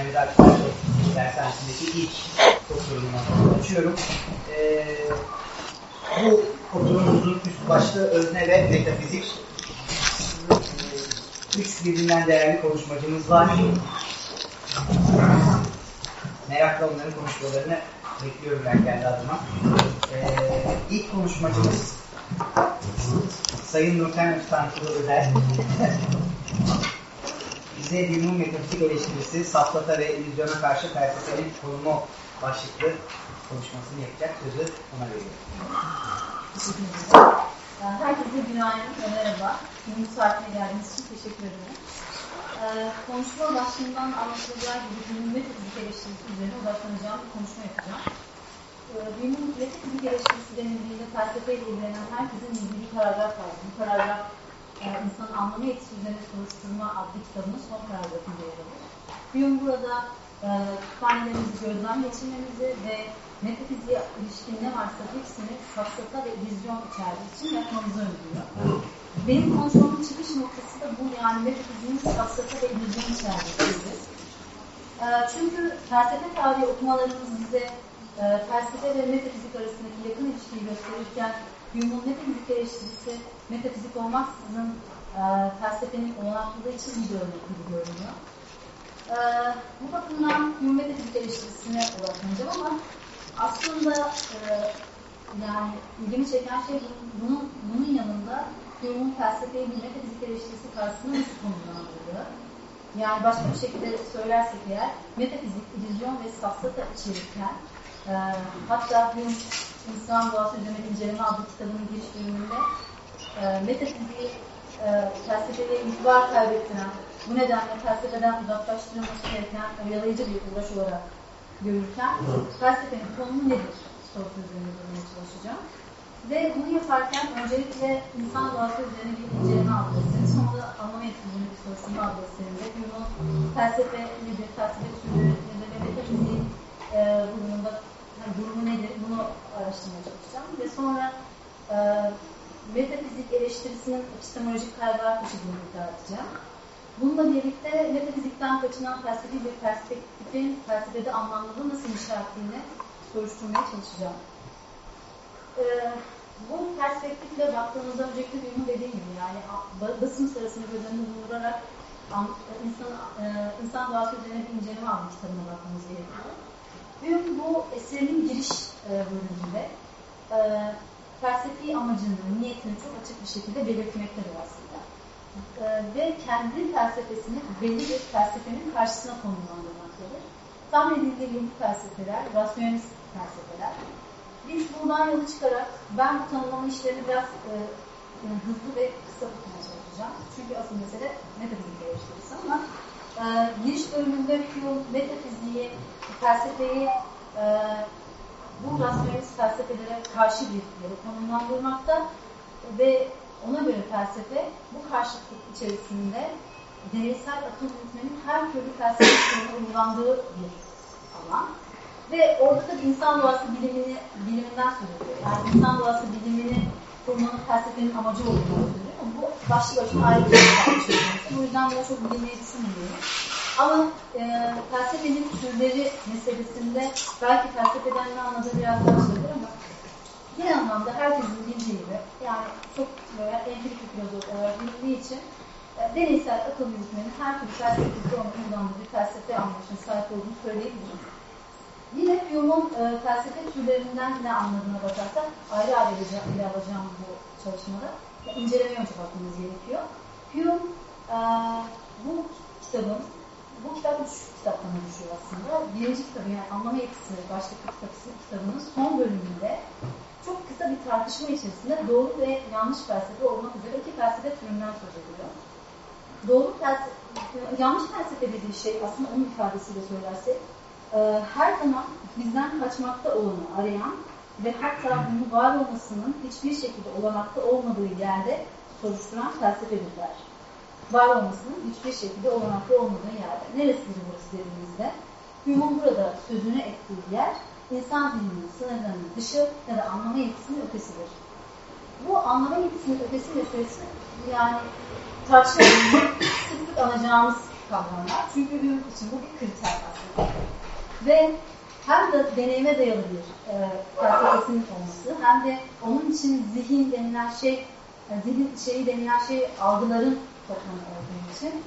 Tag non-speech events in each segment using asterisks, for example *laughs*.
Mehmet Akif dershanesindeki ilk oturumunu açıyorum. Ee, bu oturumumuzun üst başlığı özne ve metafizik. Ee, üç birbirinden değerli konuşmacımız var. Merakla onların konuşmalarını bekliyorum ben kendi adıma. Ee, ilk konuşmacımız Sayın Nurten Öztankulu Özel. *laughs* Bize dinin metafizik eleştirisi, saflata ve illüzyona karşı felsefenin konumu başlıklı konuşmasını yapacak. Sözü ona veriyorum. Herkese günaydın ve merhaba. Bu saatine geldiğiniz için teşekkür ederim. Ee, konuşma başlığından anlatılacağı gibi dinin metafizik eleştirisi üzerine odaklanacağım bir konuşma yapacağım. Ee, dinin metafizik eleştirisi denildiğinde felsefe ile ilgilenen herkesin bildiği paragraf var. Bu paragraf e, insanın anlamı yetisi üzerine soruşturma adlı kitabının son paragrafında yer alır. Hume burada e, kütüphanelerimizi gözden geçirmemizi ve metafiziğe ilişkin ne varsa hepsini safsata ve vizyon içerdiği için yapmamızı öngörüyor. Benim konuşmamın çıkış noktası da bu yani metafiziğin safsata ve vizyon içerdiği. E, çünkü felsefe tarihi okumalarımız bize e, felsefe ve metafizik arasındaki yakın ilişkiyi gösterirken Hume'un metafizik eleştirisi metafizik olmaksızın e, felsefenin olanaklığı için bir örnek gibi görünüyor. E, bu bakımdan Hume metafizik eleştirisine odaklanacağım ama aslında e, yani ilgimi çeken şey bunun, bunun yanında Hume'un felsefeyi bir metafizik eleştirisi karşısında nasıl konumlandırdığı. Yani başka bir şekilde söylersek eğer metafizik, illüzyon ve safsata içerirken e, hatta Hume İnsan Doğası Üzerine İnceleme adlı kitabının giriş bölümünde e, metafiziği e, felsefeye itibar kaybettiren, bu nedenle felsefeden uzaklaştırılması gereken oyalayıcı bir uğraş olarak görürken felsefenin konumu nedir sorusu üzerine çalışacağım. Ve bunu yaparken öncelikle insan doğası üzerine bir inceleme adlı sonra da anlama etkililiğini bir soruşturma adlı eserinde Hume'un felsefe nedir, felsefe türleri nedir ve metafiziğin e, durumunda yani durumu nedir bunu araştırmaya çalışacağım. Ve sonra e, metafizik eleştirisinin epistemolojik kaygılar taşıdığını iddia edeceğim. Bununla birlikte metafizikten kaçınan felsefi bir perspektifin felsefede anlamlılığı nasıl inşa ettiğini soruşturmaya çalışacağım. Ee, bu perspektifle baktığımızda öncelikle benim dediğim gibi yani basın sırasını göz önünde bulundurarak insan, e, insan doğası üzerine bir inceleme alma kitabına bakmamız gerekiyor. Bugün bu eserinin giriş e, bölümünde e, felsefi amacını, niyetini çok açık bir şekilde belirtmektedir aslında. E, ve kendi felsefesini belli bir felsefenin karşısına konumlandırmaktadır. Tahmin edildiği felsefeler, rasyonelist felsefeler. Biz buradan yola çıkarak ben bu tanımlama işlerini biraz e, e, hızlı ve kısa tutmaya çalışacağım. Çünkü asıl mesele metafizik eleştirisi ama e, giriş bölümünde Hume metafiziği, felsefeyi e, bu rasyonelist felsefelere karşı bir yere konumlandırmakta ve ona göre felsefe bu karşıtlık içerisinde deneysel akıl yürütmenin her türlü felsefe uygulandığı bir alan. Ve orada tabii insan doğası bilimini, biliminden söz ediyor. Yani insan doğası bilimini kurmanın felsefenin amacı olduğunu söylüyor. Bu başlı başına ayrı bir şey. Bu yüzden buna çok bilimliği düşünmüyorum. Ama e, felsefenin türleri meselesinde belki felsefeden ne anladığı biraz daha söyler ama bir anlamda herkesin bildiği gibi yani çok böyle empirik bir filozof olarak bildiği için e, deneysel akıl yürütmenin her türlü felsefesi olan kullandığı bir felsefe anlayışına sahip olduğunu söyleyebiliriz. Yine Hume'un e, felsefe türlerinden ne anladığına bakarsak ayrı ayrı ele alacağım bu çalışmada. İncelemeye önce bakmamız gerekiyor. Hume e, bu kitabın bu kitap üç kitaptan oluşuyor aslında. Birinci kitabı yani anlama yetisi başlıklı kitabı, kitabının son bölümünde çok kısa bir tartışma içerisinde doğru ve yanlış felsefe olmak üzere iki felsefe türünden söz ediyor. Doğru felsefe, yanlış felsefe dediği şey aslında onun ifadesiyle söylersek e, her zaman bizden kaçmakta olanı arayan ve hatta bunu var olmasının hiçbir şekilde olanakta olmadığı yerde soruşturan felsefedir der var olmasının hiçbir şekilde olanaklı olmadığı yerde. Neresidir burası dediğimizde? Hume'un burada sözünü ettiği yer insan zihninin sınırlarının dışı ya da anlama yetisinin ötesidir. Bu anlama yetisinin ötesi meselesi yani tartışmalarında *coughs* sık sık anacağımız kavramlar. Çünkü Hume için bu bir kriter aslında. Ve hem de deneyime dayalı bir e, felsefesinin olması hem de onun için zihin denilen şey yani zihin şeyi denilen şey algıların toplamı olduğu için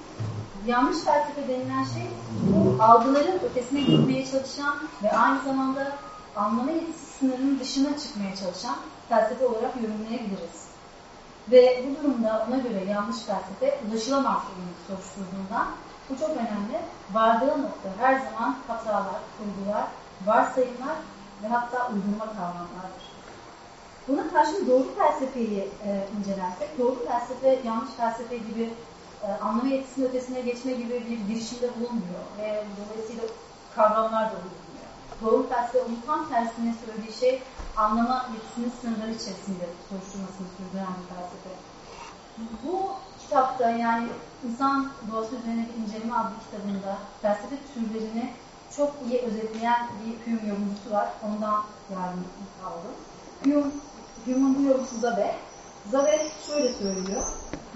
yanlış felsefe denilen şey bu algıların ötesine gitmeye çalışan ve aynı zamanda anlama yetisi sınırının dışına çıkmaya çalışan felsefe olarak yorumlayabiliriz. Ve bu durumda ona göre yanlış felsefe ulaşılamaz ürünü soruşturduğundan bu çok önemli. Vardığı nokta her zaman hatalar, kurgular, varsayımlar ve hatta uydurma kavramlardır. Buna karşın doğru felsefeyi e, incelersek, doğru felsefe yanlış felsefe gibi e, anlama yetisinin ötesine geçme gibi bir girişimde bulunmuyor ve dolayısıyla kavramlar da bulunmuyor. Doğru felsefe onun tam tersine söylediği şey anlama yetisinin sınırları içerisinde soruşturmasını sürdüren bir felsefe. Bu kitapta yani İnsan Doğası Üzerine bir İnceleme adlı kitabında felsefe türlerini çok iyi özetleyen bir Hume yorumcusu var. Ondan yardım aldım. Hume, Yorumcusu Zabe. Zabe şöyle söylüyor.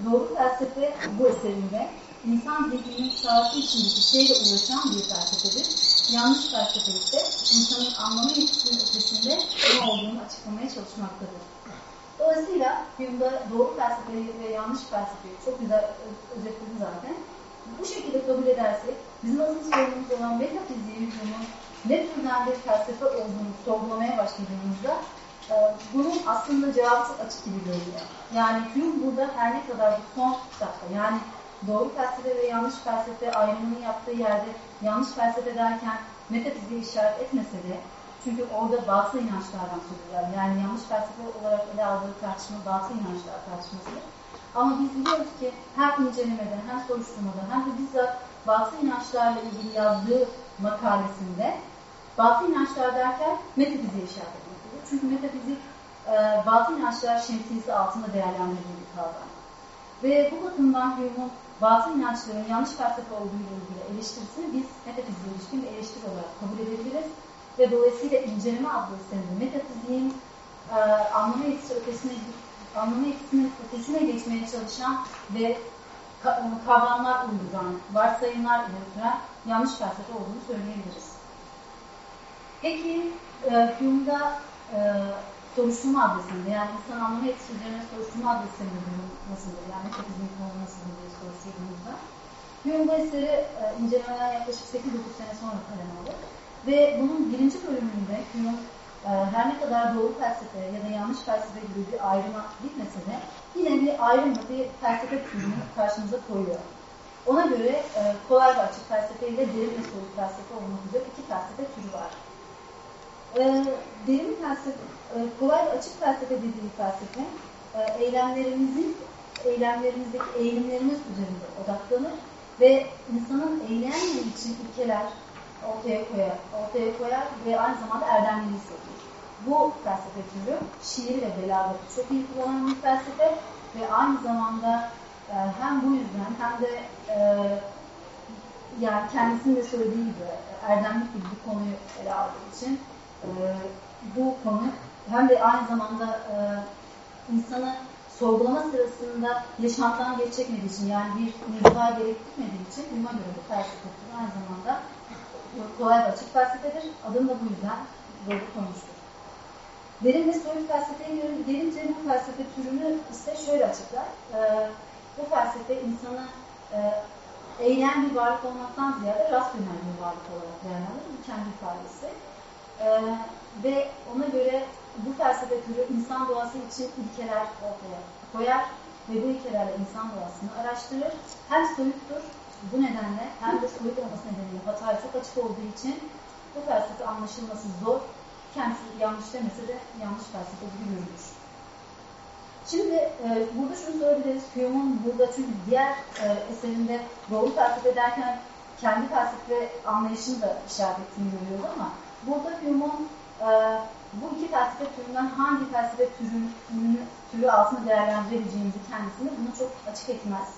Doğru felsefe bu eserinde insan zihninin sağlığı içindeki şeyle ulaşan bir felsefedir. Yanlış felsefe ise insanın anlama yetisinin ötesinde ne olduğunu açıklamaya çalışmaktadır. Dolayısıyla Hume'da doğru felsefeyi ve yanlış felsefeyi çok güzel özetledi zaten. Bu şekilde kabul edersek bizim asıl sorunumuz olan metafiziği Hume'un ne türden bir felsefe olduğunu sorgulamaya başladığımızda bunun aslında çok açık gibi görünüyor. Yani Hume burada her ne kadar bu son kitapta yani doğru felsefe ve yanlış felsefe ayrımını yaptığı yerde yanlış felsefe derken metafiziği işaret etmese de çünkü orada batıl inançlardan söz Yani yanlış felsefe olarak ele aldığı tartışma batıl inançlar tartışmasıdır. Ama biz biliyoruz ki hem incelemede hem soruşturmada hem de bizzat batıl inançlarla ilgili yazdığı makalesinde batıl inançlar derken metafiziğe işaret etmektedir. Çünkü metafizik e, batıl inançlar şemsiyesi altında değerlendirildiği kavram. Ve bu bakımdan Hume'un batıl inançların yanlış felsefe olduğu ile ilgili eleştirisini biz metafiziğe ilişkin bir eleştiri olarak kabul edebiliriz. Ve dolayısıyla inceleme adlı eserinde metafiziğin e, anlama yetisi ötesine anlama yetisinin ötesine geçmeye çalışan ve kavramlar uyduran, varsayımlar üreten yanlış felsefe olduğunu söyleyebiliriz. Peki e, Hume'da e, soruşturma adresinde yani insan anlama yetisi üzerine soruşturma adresinde durum nasıldır? Yani metafizin konu nasıldır diye soruşturduğumuzda. Hume bu eseri e, incelemeden yaklaşık 8-9 sene sonra kaleme alır. Ve bunun birinci bölümünde Hume e, her ne kadar doğru felsefe ya da yanlış felsefe gibi bir ayrıma gitmese de yine bir ayrımda bir felsefe türünü karşımıza koyuyor. Ona göre e, kolay ve açık felsefe ile derin ve soğuk felsefe olmak üzere iki felsefe türü var. E, derin felsefe, e, kolay açık felsefe dediği felsefe e, eylemlerimizin eylemlerimizdeki eğilimlerimiz üzerinde odaklanır ve insanın eylemi için ilkeler, ortaya koyar, ortaya koyar ve aynı zamanda erdemliği hissettir. Bu felsefe türü şiir ve belagatı çok iyi kullanan bir felsefe ve aynı zamanda e, hem bu yüzden hem de e, yani kendisinin de söylediği gibi erdemlik gibi bir konuyu ele aldığı için e, bu konu hem de aynı zamanda e, insanı sorgulama sırasında yaşamdan geç çekmediği için yani bir mizah gerektirmediği için buna göre bu felsefe aynı zamanda kolay ve açık felsefedir. Adım da bu yüzden böyle konmuştur. Derin ve soyut felsefeye gelince bu felsefe türünü ise şöyle açıklar. Ee, bu felsefe insanı e, eğleyen bir varlık olmaktan ziyade rasyonel bir varlık olarak değerlendirir. Bu kendi ifadesi. Ee, ve ona göre bu felsefe türü insan doğası için ilkeler ortaya koyar ve bu ilkelerle insan doğasını araştırır. Hem soyuttur bu nedenle hem de soyut olması nedeniyle hataya çok açık olduğu için bu felsefe anlaşılması zor. Kendisi yanlış demese de yanlış felsefe gibi görülür. Şimdi e, burada şunu söyleyebiliriz. Hume'un burada çünkü diğer e, eserinde doğru felsefe derken kendi felsefe anlayışını da işaret ettiğini görüyoruz ama burada Hume'un e, bu iki felsefe türünden hangi felsefe türünü, türü altında değerlendirebileceğimizi kendisini bunu çok açık etmez.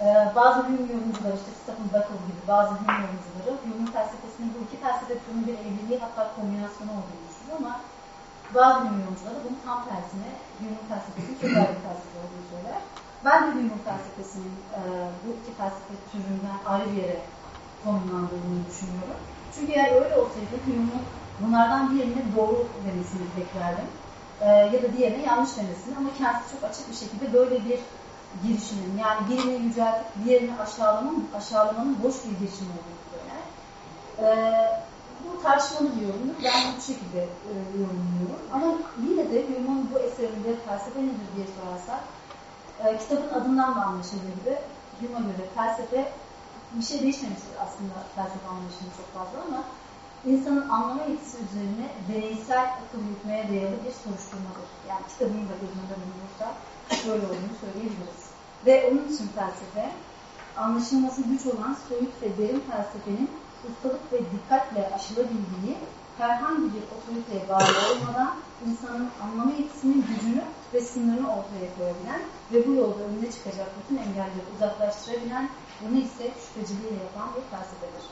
Ee, bazı Hume yorumcuları, işte Stephen Buckle gibi bazı Hume yorumcuları Hume'un felsefesinin bu iki felsefe türünün bir evliliği hatta kombinasyonu olduğunu düşünüyor ama bazı Hume yorumcuları bunun tam tersine Hume'un felsefesinin çok ayrı bir felsefe olduğunu söyler. Ben de Hume'un felsefesinin e, bu iki felsefe türünden ayrı bir yere konumlandığını düşünüyorum. Çünkü eğer öyle olsaydı Hume'un bunlardan birine doğru demesini beklerdim. E, ya da diğerine yanlış demesini ama kendisi çok açık bir şekilde böyle bir girişimin yani birini yüceltip diğerini aşağılamanın, aşağılamanın boş bir girişim olduğunu söyler. E, bu tartışmalı bir yorumdur. Ben bu şekilde e, yorumluyorum. Ama yine de Hume'un bu eserinde felsefe nedir diye sorarsak e, kitabın adından da anlaşıldığı gibi Hume'a göre felsefe bir şey değişmemiştir aslında felsefe anlayışını çok fazla ama insanın anlama yetisi üzerine deneysel akıl yürütmeye dayalı bir soruşturmadır. Yani kitabını da göz önünde bulunursa böyle olduğunu söyleyebiliriz. Ve onun için felsefe anlaşılması güç olan soyut ve derin felsefenin ustalık ve dikkatle aşılabildiği herhangi bir otoriteye bağlı olmadan insanın anlama yetisinin gücünü ve sınırını ortaya koyabilen ve bu yolda önüne çıkacak bütün engelleri uzaklaştırabilen, bunu ise şüpheciliğiyle yapan bir felsefedir.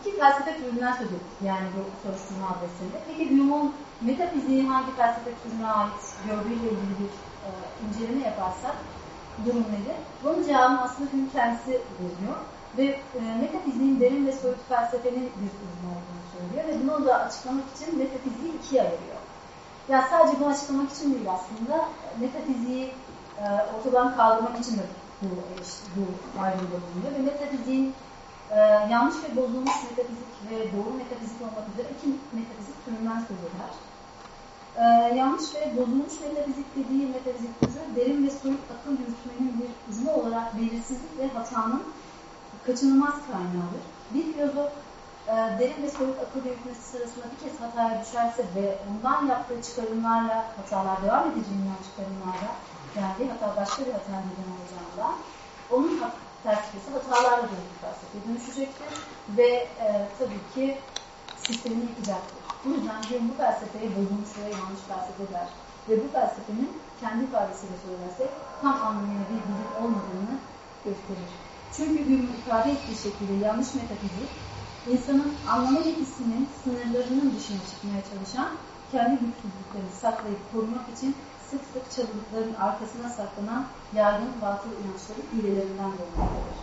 İki felsefe türünden söz ettik yani bu soruşturma adresinde. Peki Hume'un metafiziği hangi felsefe türüne ait gördüğüyle ilgili bir e, inceleme yaparsak durum nedir? Bunun cevabını aslında Hume kendisi veriyor ve e, metafiziğin derin ve soyut felsefenin bir ürünü olduğunu söylüyor ve bunu da açıklamak için metafiziği ikiye ayırıyor. Ya sadece bunu açıklamak için değil aslında metafiziği e, ortadan kaldırmak için de bu, bu ayrımda ve metafiziğin e, yanlış ve bozulmuş metafizik ve doğru metafizik olmak üzere iki metafizik türünden söz eder. E, yanlış ve bozulmuş metafizik dediği metafizik türü derin ve soyut akıl yürütmenin bir ürünü olarak belirsizlik ve hatanın kaçınılmaz kaynağıdır. Bir filozof e, derin ve soyut akıl yürütmesi sırasında bir kez hataya düşerse ve ondan yaptığı çıkarımlarla hatalar devam edeceğinden çıkarımlarla geldiği hata başka bir hata neden olacağından onun felsefesi hatalarla dolu bir felsefeye dönüşecektir ve e, tabii ki sistemini yıkacaktır. Bu yüzden bu felsefeye bozulmuş ve yanlış felsefe der. Ve bu felsefenin kendi ifadesiyle söylersek tam anlamıyla bir bilim olmadığını gösterir. Çünkü Hume'un ifade ettiği şekilde yanlış metafizik, insanın anlama yetisinin sınırlarının dışına çıkmaya çalışan, kendi güçsüzlüklerini saklayıp korumak için sık sık çalılıkların arkasına saklanan yaygın batıl inançların hilelerinden doğmaktadır.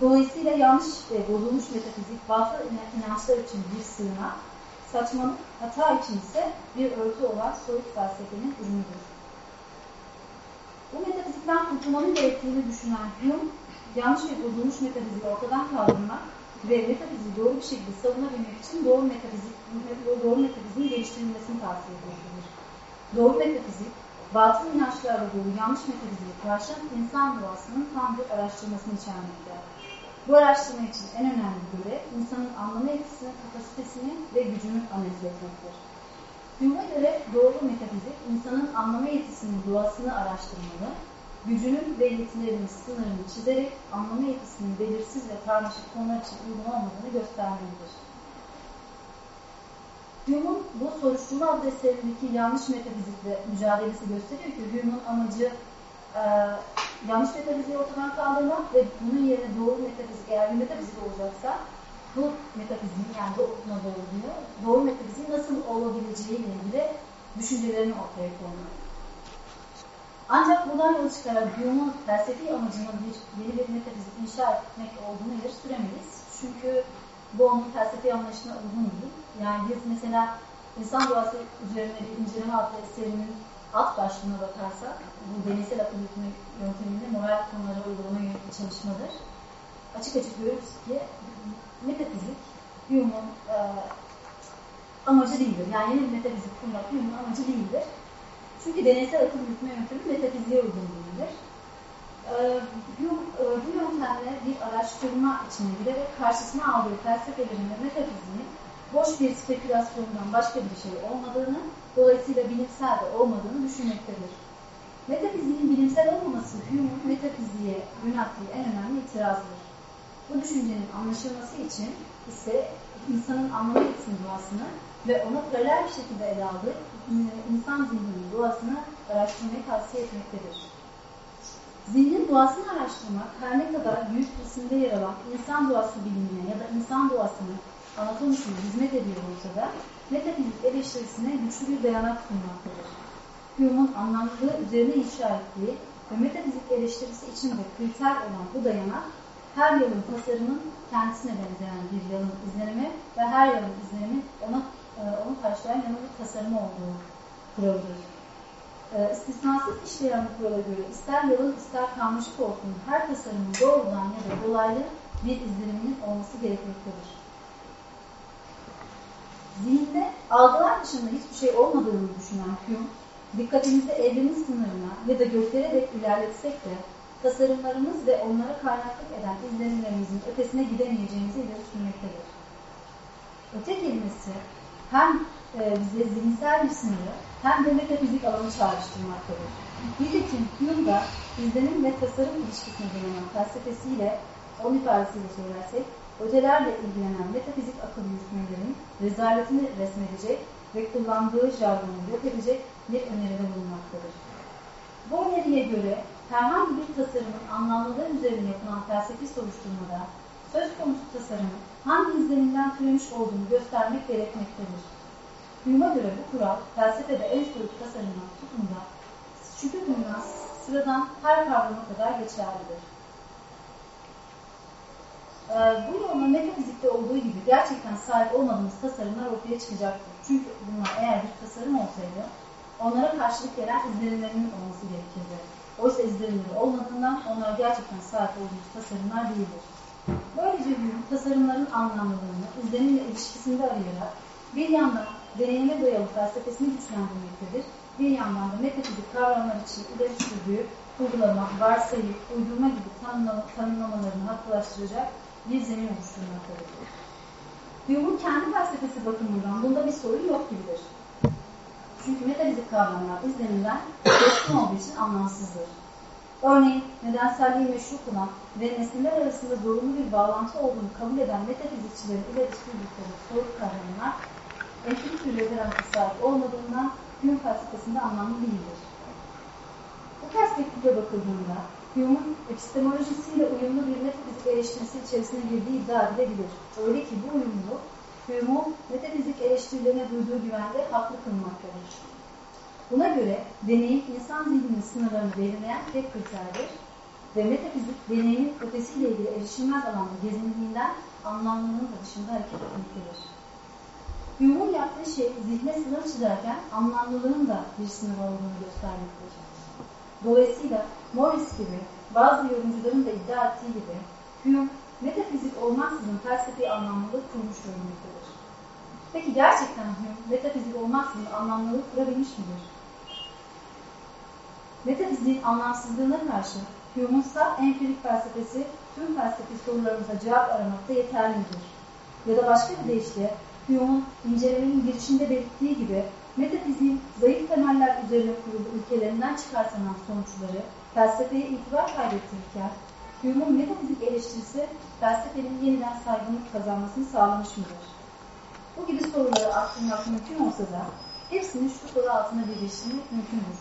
Dolayısıyla yanlış ve bozulmuş metafizik batıl inançlar için bir sığınak, saçmalık, hata için ise bir örtü olan soyut felsefenin ürünüdür. Bu metafizikten kurtulmanın gerektiğini düşünen Hume, yanlış ve bozulmuş metafiziği ortadan kaldırmak ve metafiziği doğru bir şekilde savunabilmek için doğru metafizik, doğru metafiziğin geliştirilmesini tavsiye edilir. Doğru metafizik, batıl inançlarla dolu yanlış metafiziğe karşı insan doğasının tam bir araştırmasını içermektedir. Bu araştırma için en önemli görev, insanın anlama yetisinin kapasitesini ve gücünü analiz etmektir. Hume'a göre doğru metafizik, insanın anlama yetisinin doğasını araştırmalı, gücünün ve yetilerinin sınırını çizerek anlama yetisinin belirsiz ve karmaşık konular için uygun olmadığını göstermelidir. Hume'un bu soruşturma adlı yanlış metafizikle mücadelesi gösteriyor ki Hume'un amacı e, yanlış metafiziği ortadan kaldırmak ve bunun yerine doğru metafizik, eğer bir metafizik olacaksa bu metafiziğin yani doğruna doğru diyor, doğru metafiziğin nasıl olabileceği ile ilgili düşüncelerini ortaya koymak. Ancak buradan yola çıkarak Hume'un felsefi amacının bir yeni bir metafizik inşa etmek olduğunu ileri süremeyiz. Çünkü bu onun felsefi anlayışına uygun değil. Yani biz mesela insan doğası üzerine bir inceleme adlı eserinin alt başlığına bakarsak, bu deneysel akıl yürütme yönteminde moral konuları uygulama yönelik çalışmadır. Açık açık görüyoruz ki metafizik Hume'un e, amacı değildir. Yani yeni bir metafizik kurmak Hume'un amacı değildir. Çünkü deneysel akıl yürütme yöntemi metafiziğe uygun değildir. Ee, bu, yöntemle bir araştırma içine girerek karşısına aldığı felsefelerin ve metafiziğin boş bir spekülasyondan başka bir şey olmadığını, dolayısıyla bilimsel de olmadığını düşünmektedir. Metafiziğin bilimsel olmaması Hume'un metafiziğe yönelttiği en önemli itirazdır. Bu düşüncenin anlaşılması için ise insanın anlama yetisinin doğasını ve ona paralel bir şekilde ele aldığı insan zihninin doğasını araştırmayı tavsiye etmektedir. Zihnin doğasını araştırmak her ne kadar büyük resimde yer alan insan doğası bilimine ya da insan doğasının anatomisine hizmet ediyor olsa da metafizik eleştirisine güçlü bir dayanak sunmaktadır. Hume'un anlamlılığı üzerine inşa ettiği ve metafizik eleştirisi içinde kriter olan bu dayanak, her yolun tasarımın kendisine benzeyen bir yolun izlenimi ve her yolun izlenimi ona, e, onu karşılayan yanı bir tasarımı olduğu kuralıdır. E, istisnasız işleyen bu kurala göre ister yolun ister karmaşık olsun her tasarımın doğrudan ya da dolaylı bir izleniminin olması gerekmektedir. Zihinde algılar dışında hiçbir şey olmadığını düşünen Hume, dikkatimizi evrenin sınırına ya da göklere ilerletsek de tasarımlarımız ve onlara kaynaklık eden izlenimlerimizin ötesine gidemeyeceğimizi ileri sürmektedir. Öte kelimesi hem e, bize zihinsel bir sınırı hem de metafizik alanı çağrıştırmaktadır. Nitekim Hume da izlenim ve tasarım ilişkisine dayanan felsefesiyle, onun ifadesiyle söylersek, ötelerle ilgilenen metafizik akıl yürütmelerin rezaletini resmedecek ve kullandığı jargonu yok edecek bir öneride bulunmaktadır. Bu öneriye göre herhangi bir tasarımın anlamlıları üzerine yapılan felsefi soruşturmada söz konusu tasarımın hangi izlenimden türemiş olduğunu göstermek gerekmektedir. Hume'a göre bu kural felsefede en soyut tasarımdan tutun da şüphe duyulan sıradan her kavrama kadar geçerlidir. Ee, bu yolla metafizikte olduğu gibi gerçekten sahip olmadığımız tasarımlar ortaya çıkacaktır. Çünkü bunlar eğer bir tasarım olsaydı onlara karşılık gelen izlenimlerinin olması gerekirdi. Oysa izlenimleri olmadığından onlar gerçekten sahip olduğumuz tasarımlar değildir. Böylece Hume tasarımların anlamlılığını izlenimle ilişkisinde arayarak bir yandan deneyime dayalı felsefesini güçlendirmektedir. Bir yandan da metafizik kavramlar için ileri sürdüğü kurgulama, varsayım, uydurma gibi tanımlama, tanımlamalarını haklılaştıracak bir zemin oluşturmaktadır. Hume'un kendi felsefesi bakımından bunda bir sorun yok gibidir. Çünkü metafizik kavramlar izlenimden keskin olduğu için anlamsızdır. Örneğin nedenselliği meşru kılan ve nesneler arasında zorunlu bir bağlantı olduğunu kabul eden metafizikçilerin ileri sürdükleri soyut kavramlar bir referansa sahip olmadığından Hume felsefesinde anlamlı değildir. Bu perspektifle bakıldığında Hume'un epistemolojisiyle uyumlu bir metafizik eleştirisi içerisine girdiği iddia edilebilir. Öyle ki bu uyumluluk Hume'un metafizik eleştirilerine duyduğu güvende haklı kılmaktadır. Buna göre deneyim insan zihninin sınırlarını belirleyen tek kriterdir ve metafizik deneyimin ötesiyle ilgili erişilmez alanda gezindiğinden anlamlılığın dışında hareket etmektedir. Hume'un yaptığı şey zihne sınır çizerken anlamlılığın da bir sınır olduğunu göstermektedir. Dolayısıyla Morris gibi bazı yorumcuların da iddia ettiği gibi Hume metafizik olmaksızın felsefi anlamlılık kurmuş görünmektedir. Peki gerçekten Hume metafizik olmaksızın anlamlılık kurabilmiş midir? Metafiziğin anlamsızlığına karşı Hume'un saf empirik felsefesi tüm felsefi sorularımıza cevap aramakta yeterlidir. Ya da başka bir deyişle Hume'un incelemenin girişinde belirttiği gibi metafiziğin zayıf temeller üzerine kurulu ülkelerinden çıkartılan sonuçları felsefeye itibar kaybettirirken Hume'un metafizik eleştirisi felsefenin yeniden saygınlık kazanmasını sağlamış mıdır? Bu gibi soruları aklımda mümkün olsa da hepsini şu soru altında birleştirmek mümkündür.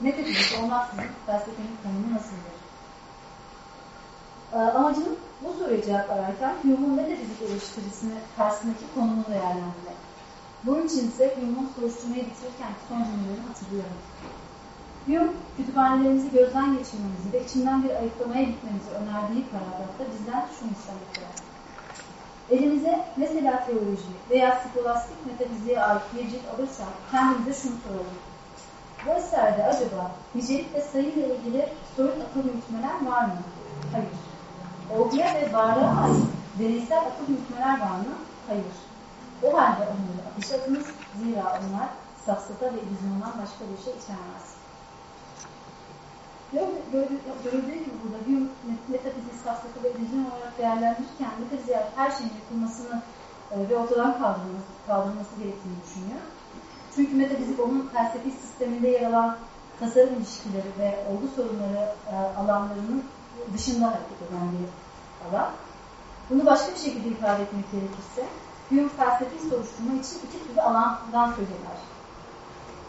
Metafizik olmaksızın felsefenin konumu nasıldır? Ee, amacım bu soruya cevap ararken Hume'un metafizik eleştirisini karşısındaki konumunu değerlendirmek. Bunun için ise Hume'un soruşturmayı bitirirken son cümlelerini hatırlıyorum. Hume, kütüphanelerimizi gözden geçirmemizi ve içinden bir ayıklamaya gitmemizi önerdiği paragrafta bizden şunu istemektedir. Elimize mesela teoloji veya skolastik metafiziğe ait bir cilt alırsak kendimize şunu soralım. Bu eserde acaba nicelik ve sayı ile ilgili soyut akıl yürütmeler var mı? Hayır. Olguya ve varlığa ait deneysel akıl yürütmeler var mı? Hayır. O halde onları ateşe atınız. Zira onlar safsata ve illüzyondan başka bir şey içermez. Görüldüğü gibi burada Hume metafizik safsata ve illüzyon olarak değerlendirirken metafiziğe her şeyin yapılmasını e, ve ortadan kaldırılması, kaldırılması gerektiğini düşünüyor. Çünkü metafizik onun felsefi sisteminde yer alan tasarım ilişkileri ve olgu sorunları e, alanlarının dışında hareket eden bir alan. Bunu başka bir şekilde ifade etmek gerekirse, Hume felsefi soruşturma için iki türlü alandan söz eder.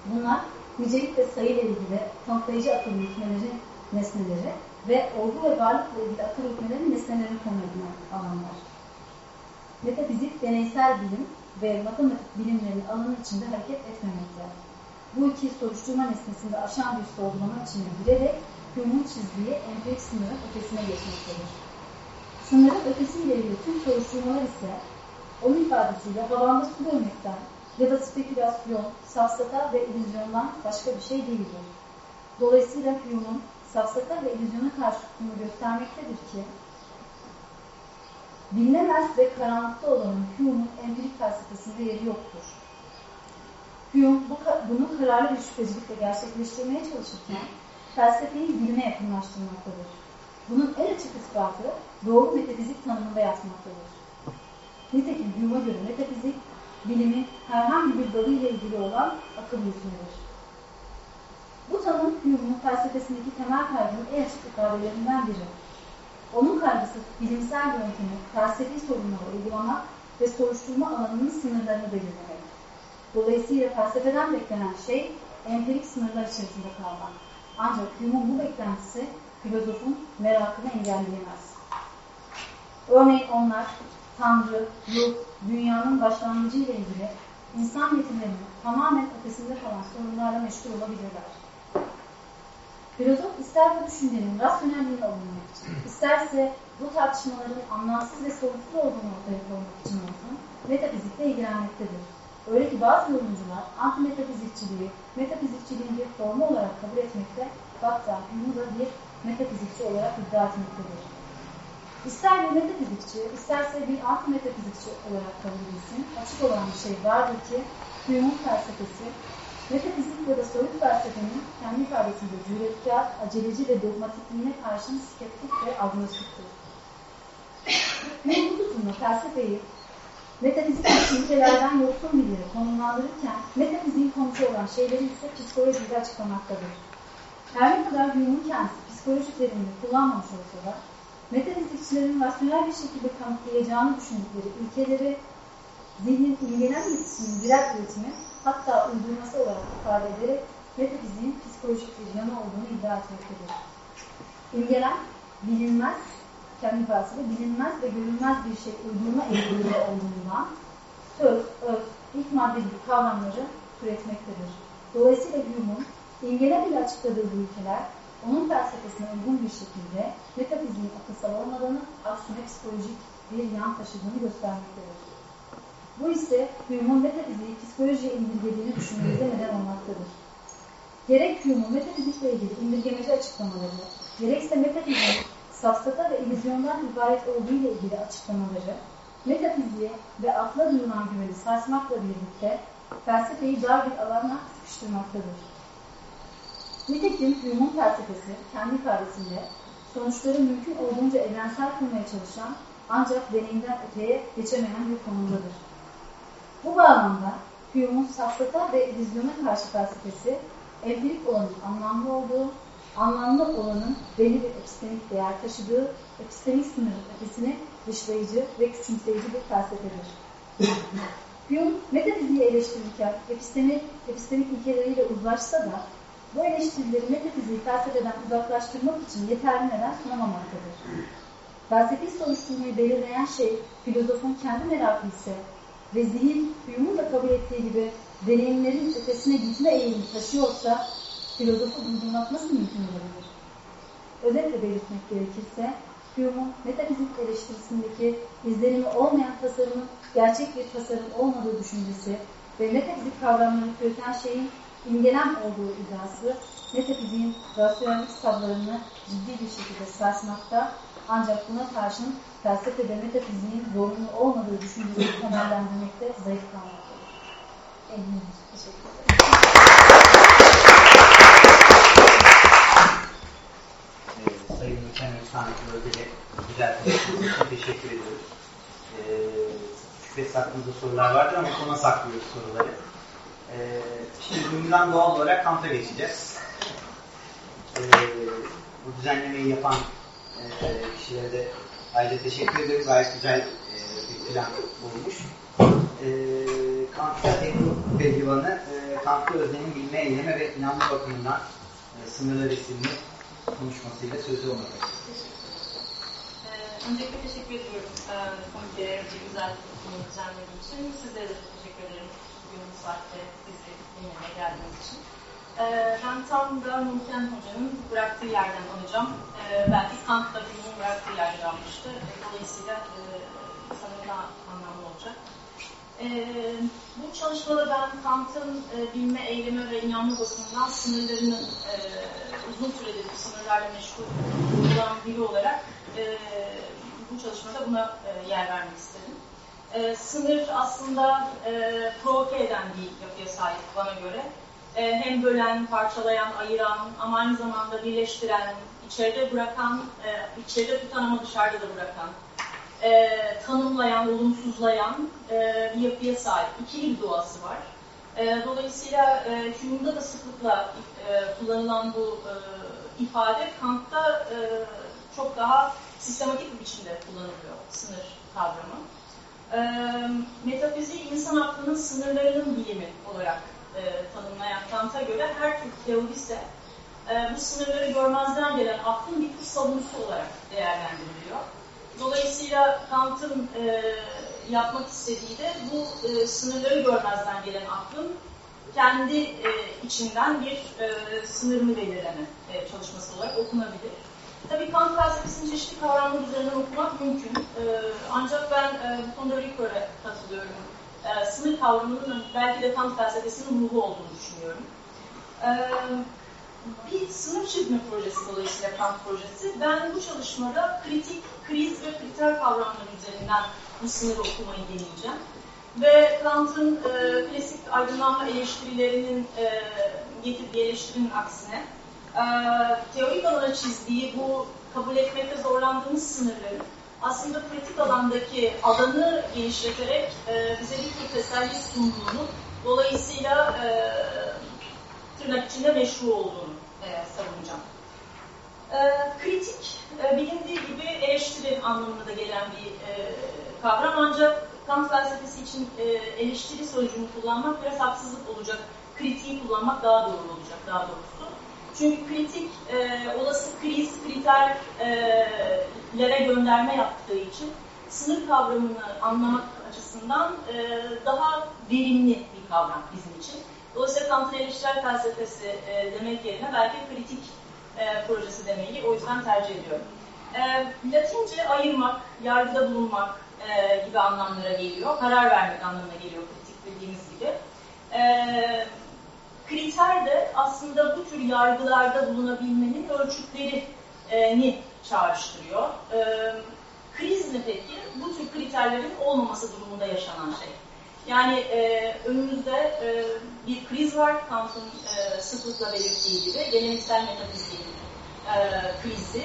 Bunlar nicelik ve sayı ile ilgili kanıtlayıcı akıl yürütmeleri nesneleri ve olgu ve varlıkla ilgili akıl yürütmeleri nesnelerin konu edilen alanlar. Metafizik, deneysel bilim ve matematik bilimlerin alanı içinde hareket etmemekte. bu iki soruşturma nesnesinde aşan bir sorgulama içine girerek Hume'un çizdiği empirik sınırın ötesine geçmektedir. Sınırın ötesiyle ilgili tüm soruşturmalar ise onun ifadesiyle havanda su dönmekten ya da spekülasyon, safsata ve illüzyondan başka bir şey değildir. Dolayısıyla Hume'un safsata ve illüzyona karşı tutumu göstermektedir ki bilinemez ve karanlıkta olanın Hume'un empirik felsefesinde yeri yoktur. Hume bu, bunu kararlı bir şüphecilikle gerçekleştirmeye çalışırken felsefeyi bilime yakınlaştırmaktadır. Bunun en açık ispatı doğru metafizik tanımında yatmaktadır. Nitekim Hume'a göre metafizik, bilimin herhangi bir dalıyla ilgili olan akıl yürütmedir. Bu tanım Hume'un felsefesindeki temel kaygının en açık ifadelerinden biri. Onun kaygısı bilimsel yöntemi, felsefi sorunlara uygulamak ve soruşturma alanının sınırlarını belirlemek. Dolayısıyla felsefeden beklenen şey empirik sınırlar içerisinde kalmak. Ancak Hume'un bu beklentisi filozofun merakını engelleyemez. Örneğin onlar Tanrı, ruh, dünyanın başlangıcı ile ilgili insan yetimlerinin tamamen ötesinde kalan sorunlarla meşgul olabilirler. Filozof ister bu düşüncenin rasyonelliğini alınmak için, isterse bu tartışmaların anlamsız ve sorunsuz olduğunu ortaya koymak için olsun, metafizikle ilgilenmektedir. Öyle ki bazı yorumcular antimetafizikçiliği, metafizikçiliğin bir formu olarak kabul etmekte, hatta bunu da bir metafizikçi olarak iddia etmektedir. İster bir metafizikçi, isterse bir antimetafizikçi olarak kabul edilsin, açık olan bir şey vardır ki, Hume'un felsefesi, metafizik ya da soyut felsefenin kendi ifadesinde cüretkar, aceleci ve dogmatikliğine karşın skeptik ve agnostiktir. *coughs* Bu tutumla felsefeyi metafizik ilkelerden yoksun bir yere konumlandırırken, metafiziğin konusu olan şeyleri ise psikolojiyle açıklamaktadır. Her ne kadar Hume'un kendisi psikoloji terimini kullanmamış olsa da, metafizikçilerin rasyonel bir şekilde kanıtlayacağını düşündükleri ilkeleri zihnin imgelenen yetisinin birer üretimi hatta uydurması olarak ifade ederek metafiziğin psikolojik bir yanı olduğunu iddia etmektedir. İmgelen, bilinmez, kendi ifadesiyle bilinmez ve görünmez bir şey uydurma eğiliminde olduğundan söz, öz, ilk madde gibi kavramları türetmektedir. Dolayısıyla Hume'un imgelen ile açıkladığı bu ülkeler onun felsefesine uygun bir şekilde metafiziğin akılsal olmadığını, aksine psikolojik bir yan taşıdığını göstermektedir. Bu ise Hume'un metafiziği psikolojiye indirgediğini düşünmemize neden olmaktadır. Gerek Hume'un metafizikle ilgili indirgemeci açıklamaları, gerekse metafiziğin safsata ve illüzyondan ibaret olduğu ile ilgili açıklamaları, metafiziğe ve akla duyulan güveni sarsmakla birlikte felsefeyi dar bir alana sıkıştırmaktadır. Nitekim Hume'un felsefesi kendi ifadesinde sonuçları mümkün olduğunca evrensel kılmaya çalışan ancak deneyimden öteye geçemeyen bir konumdadır. Bu bağlamda Hume'un safsata ve illüzyona karşı felsefesi empirik olanın anlamlı olduğu, anlamlı olanın belli bir epistemik değer taşıdığı, epistemik sınır ötesini dışlayıcı ve küçümseyici bir felsefedir. Hume metafiziği eleştirirken epistemik, epistemik ilkeleriyle uzlaşsa da bu eleştirileri metafiziği felsefeden uzaklaştırmak için yeterli neden sunamamaktadır. Felsefi soruşturmayı belirleyen şey filozofun kendi merakı ise ve zihin Hume'un da kabul ettiği gibi deneyimlerin ötesine gitme eğilimi taşıyorsa filozofu durdurmak nasıl mümkün olabilir? Özetle belirtmek gerekirse Hume'un metafizik eleştirisindeki izlenimi olmayan tasarımın gerçek bir tasarım olmadığı düşüncesi ve metafizik kavramlarını türeten şeyin imgelen olduğu iddiası metafiziğin rasyonelist tablarını ciddi bir şekilde sarsmakta ancak buna karşın felsefe ve metafiziğin zorunlu olmadığı düşünceleri temellendirmekte zayıf kalmaktadır. Eminim. Teşekkür ederim. Ee, Sayın Mükemmel Hüsamettin Özel'e güzel konuşmanız teşekkür ediyoruz. Ee, şüphesiz aklımızda sorular vardır ama sona saklıyoruz soruları. Ee, şimdi bundan doğal olarak Kant'a geçeceğiz. Ee, bu düzenlemeyi yapan e, kişilere de ayrıca teşekkür ederim. Gayet güzel e, bir plan bulmuş. E, Kant'ta Ekru Pehlivan'ı e, Kant'ta öznenin bilme, eyleme ve inanma bakımından e, sınırlar isimli konuşmasıyla sözü ona Ee, öncelikle teşekkür ediyorum e, komiteye bu güzel sunumu düzenlediği için. Sizlere de teşekkür ederim yoğun saatte bizi dinlemeye geldiğiniz için. Ee, ben tam da Nurten Hoca'nın bıraktığı yerden alacağım. Ee, belki Kant da bıraktığı yerden almıştı. Dolayısıyla e, sanırım daha anlamlı olacak. Ee, bu çalışmada ben Kant'ın e, bilme, eyleme ve inanma bakımından sınırlarının e, uzun süredir bu sınırlarla meşgul olan biri olarak e, bu çalışmada buna e, yer vermek istedim. E, sınır aslında e, provoke eden bir yapıya sahip bana göre. E, hem bölen, parçalayan, ayıran ama aynı zamanda birleştiren, içeride bırakan, e, içeride tutan ama dışarıda da bırakan, e, tanımlayan, olumsuzlayan e, bir yapıya sahip. İkili bir doğası var. E, dolayısıyla e, Hume'da da sıklıkla e, kullanılan bu e, ifade Kant'ta e, çok daha sistematik bir biçimde kullanılıyor sınır kavramı. E, metafiziği insan aklının sınırlarının bilimi olarak e, tanımlayan Kant'a göre her tür teori ise e, bu sınırları görmezden gelen aklın bir tür savunusu olarak değerlendiriliyor. Dolayısıyla Kant'ın e, yapmak istediği de bu e, sınırları görmezden gelen aklın kendi e, içinden bir e, sınırını belirleme e, çalışması olarak okunabilir. Tabii Kant felsefesinin çeşitli kavramlar üzerinden okumak mümkün. E, ancak ben e, bu konuda Ricoeur'e katılıyorum. E, sınır kavramının belki de Kant felsefesinin ruhu olduğunu düşünüyorum. E, bir sınır çizme projesi dolayısıyla Kant projesi. Ben bu çalışmada kritik, kriz ve kriter kavramları üzerinden bu sınırı okumayı deneyeceğim. Ve Kant'ın e, klasik aydınlanma eleştirilerinin e, getirdiği eleştirinin aksine e, teorik alana çizdiği bu kabul etmekte zorlandığımız sınırları aslında pratik alandaki alanı genişleterek e, bize bir tür teselli sunduğunu, dolayısıyla e, tırnak içinde meşru olduğunu e, savunacağım. E, kritik, e, bilindiği gibi eleştiri anlamına da gelen bir e, kavram ancak Kant felsefesi için e, eleştiri sözcüğünü kullanmak biraz haksızlık olacak. Kritiği kullanmak daha doğru olacak daha doğrusu. Çünkü kritik e, olası kriz, kriterlere gönderme yaptığı için sınır kavramını anlamak açısından e, daha verimli bir kavram bizim için. Dolayısıyla Kant'ın eleştirel felsefesi e, demek yerine belki kritik e, projesi demeyi o yüzden tercih ediyorum. E, Latince ayırmak, yargıda bulunmak e, gibi anlamlara geliyor. Karar vermek anlamına geliyor kritik bildiğimiz gibi. E, kriter de aslında bu tür yargılarda bulunabilmenin ölçütlerini çağrıştırıyor. E, kriz ne peki? Bu tür kriterlerin olmaması durumunda yaşanan şey. Yani e, önümüzde e, bir kriz var, Kant'ın e, sıklıkla belirttiği gibi, geleneksel metafiziğin e, krizi.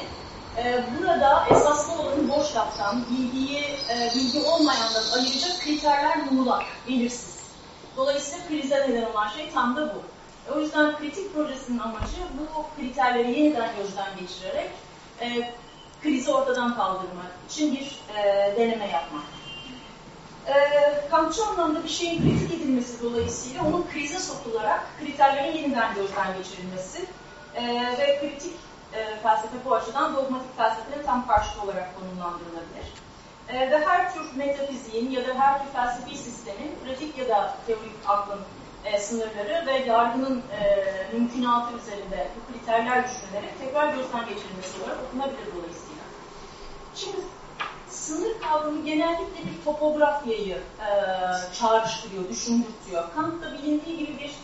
E, burada esaslı olanın boş laftan, bilgiyi, e, bilgi olmayandan ayıracak kriterler muğlak, belirsiz. Dolayısıyla krize neden olan şey tam da bu. O yüzden kritik projesinin amacı bu kriterleri yeniden gözden geçirerek e, krizi ortadan kaldırmak için bir e, deneme yapmak. E, Kantçı anlamda bir şeyin kritik edilmesi dolayısıyla onun krize sokularak kriterlerin yeniden gözden geçirilmesi e, ve kritik e, felsefe bu açıdan dogmatik felsefenin tam karşıtı olarak konumlandırılabilir. E, ve her tür metafiziğin ya da her tür felsefi sistemin pratik ya da teorik aklın e, sınırları ve yargının e, mümkünatı üzerinde bu kriterler düşünülerek tekrar gözden geçirilmesi olarak okunabilir dolayısıyla. Şimdi sınır kavramı genellikle bir topografyayı e, çağrıştırıyor, düşündürtüyor. Kant da bilindiği gibi bir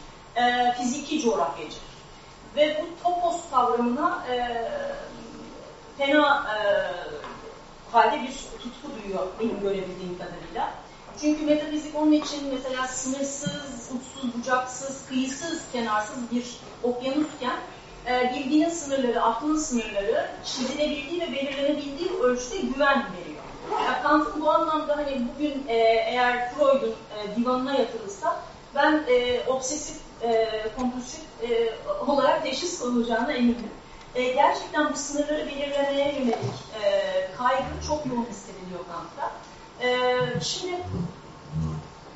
e, fiziki coğrafyacı. Ve bu topos kavramına e, fena e, halde bir tutku duyuyor benim görebildiğim kadarıyla. Çünkü metafizik onun için mesela sınırsız, uçsuz, bucaksız, kıyısız, kenarsız bir okyanusken e, bilginin sınırları, aklın sınırları çizilebildiği ve belirlenebildiği ölçüde güven veriyor. Yani Kant'ın bu anlamda hani bugün e, eğer Freud'un e, divanına yatırılsa ben e, obsesif, e, kompulsif e, olarak teşhis konulacağına eminim. E, gerçekten bu sınırları belirlemeye yönelik e, kaygı çok yoğun hissediliyor Kant'ta. E, şimdi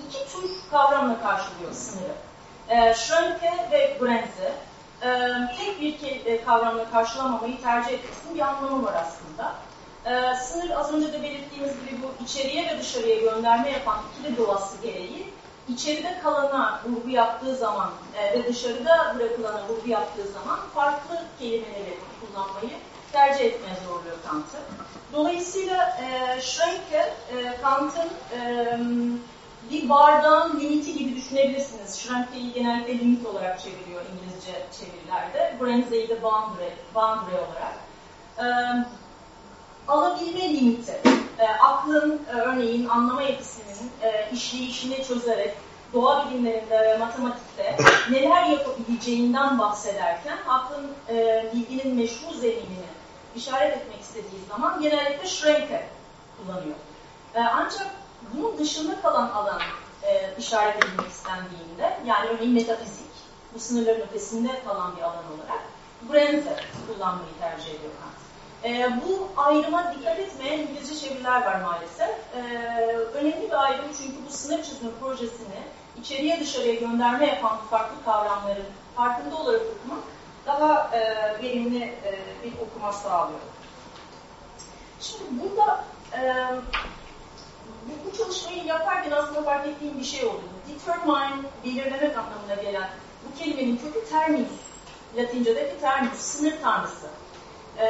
iki tür kavramla karşılıyor sınırı. E, Schröncke ve Grenze. E, tek bir e, kavramla karşılamamayı tercih etmesinin bir anlamı var aslında. E, sınır az önce de belirttiğimiz gibi bu içeriye ve dışarıya gönderme yapan ikili doğası gereği içeride kalana vurgu yaptığı zaman e, ve dışarıda bırakılana vurgu yaptığı zaman farklı kelimeleri kullanmayı tercih etmeye zorluyor Kant'ı. Dolayısıyla e, Schrenke, e, Kant'ın e, bir bardağın limiti gibi düşünebilirsiniz. Schrenke'yi genellikle limit olarak çeviriyor İngilizce çevirilerde. Granze'yi de boundary, boundary olarak. E, alabilme limiti, e, aklın e, örneğin anlama yetisinin e, işleyişini çözerek doğa bilimlerinde ve matematikte neler yapabileceğinden bahsederken aklın e, bilginin meşru zeminini işaret etmek istediği zaman genellikle Schrenke kullanıyor. E, ancak bunun dışında kalan alan e, işaret edilmek istendiğinde, yani örneğin metafizik, bu sınırların ötesinde kalan bir alan olarak Grenze kullanmayı tercih ediyor Kant. E, bu ayrıma dikkat etmeyen İngilizce çeviriler var maalesef. E, önemli bir ayrım çünkü bu sınır çizme projesini içeriye dışarıya gönderme yapan farklı kavramların farkında olarak okumak daha e, verimli e, bir okuma sağlıyor. Şimdi burada e, bu, bu çalışmayı yaparken aslında fark ettiğim bir şey oldu. Determine, belirlemek anlamına gelen bu kelimenin kökü terminus. Latince'deki terminus, sınır tanrısı. E,